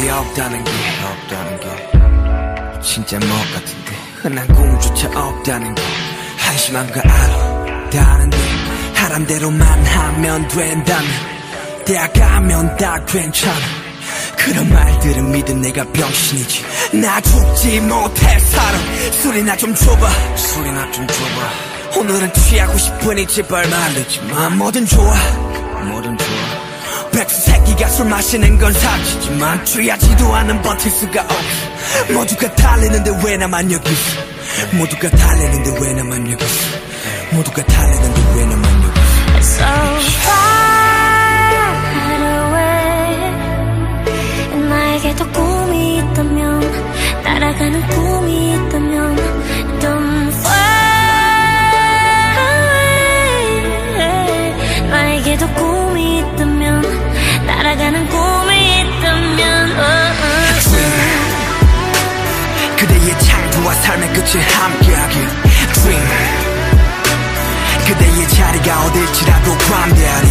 게 없다는 게. 없다는 게. 진짜 뭐 같은데? 흔한 꿈조차 없다는 게. 한심한 거 알아 다른데 하람대로만 하면 된다면. 대학 가면 다 괜찮아. 그런 말들은 믿은 내가 병신이지. 나 죽지 못해 살아 술이나 좀 줘봐. 술이나 좀 줘봐. 오늘은 취하고 싶으니 제발 말리지 마. 뭐든 좋아. 뭐든 좋아 백수 새끼가 술 마시는 건 사실지만 취하지도 않은 버틸 수가 없어. 모두가 달리는데 왜 나만 여기 있어? 모두가 달리는데 왜 나만 여기 있어? 모두가 달리는데 왜 나만 여기 있어? So far away 나에게도 꿈이 날아가는 꿈이 있다면 oh, oh, 그대의 창조와 삶의 끝을 함께하길 Dream. 그대의 자리가 어딜지라도 관대하리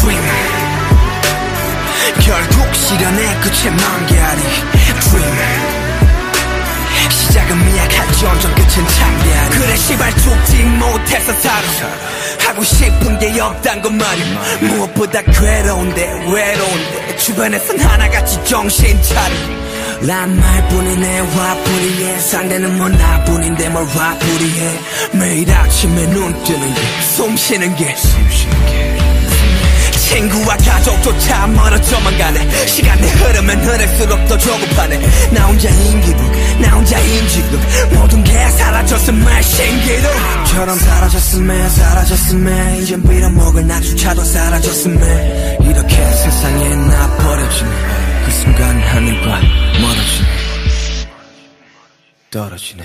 Dream. 결국 실현의 끝에 만개하리 Dream. 시작은 미약할지언정 끝은 창대하리. 그래 시발 죽지 못해서 살아 하고 싶은 게 없단 건 말이야. 무엇보다 괴로운데 외로운데. 주변에선 하나같이 정신 차려. 란 말뿐이네 화풀이해 상대는 뭐 나뿐인데 뭘 화풀이해. 매일 아침에 눈 뜨는 게숨 쉬는 게. 친구와 가족조차 멀어져만 가네. 시간이 흐르면 흐를수록 더 조급하네. 나 혼자인 기분 나 혼자인 지금 모든 게 사라졌음에 신기루 처럼 사라졌음에 사라졌음에 이젠 빌어먹을 나조차도 사라졌음에. 이렇게 세상에 나 버려지네. 그 순간 하늘과 멀어지네. 떨어지네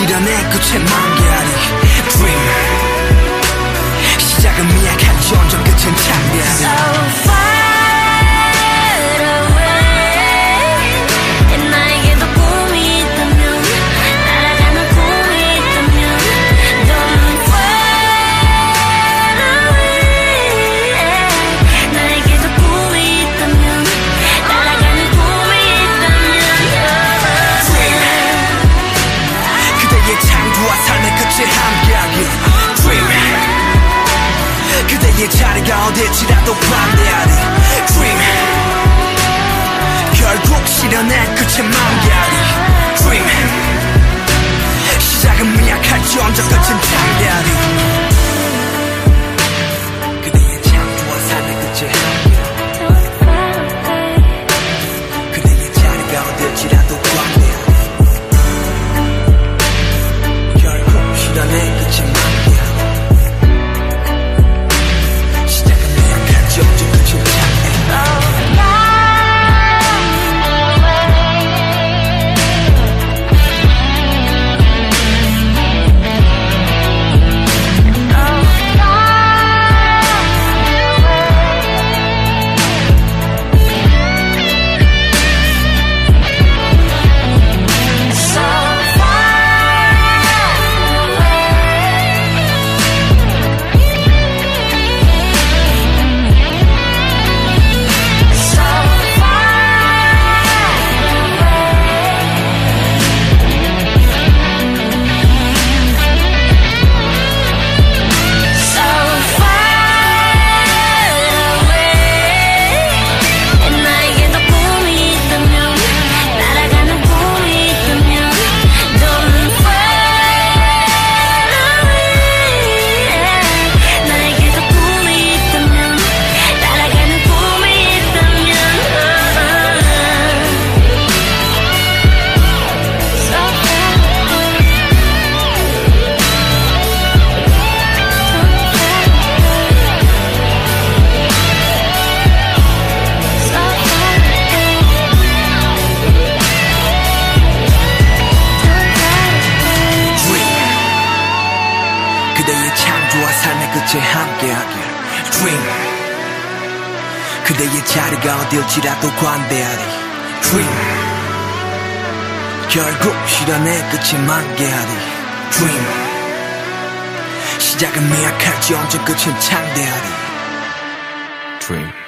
실현의 끝에 만개하리 Dream. 시작은 미약할지언정 끝은 창대하리 So 끝을 함께하길 Dream 그대의 자리가 어딜지라도 관대하리 Dream 결국 실현의 끝에 만개하리 끝에 함께하길 Dream. 그대의 자리가 어딜지라도 관대하리. Dream. 결국 실현의 끝에 만개하리. Dream. 시작은 미약할지 언제 끝은 창대하리. Dream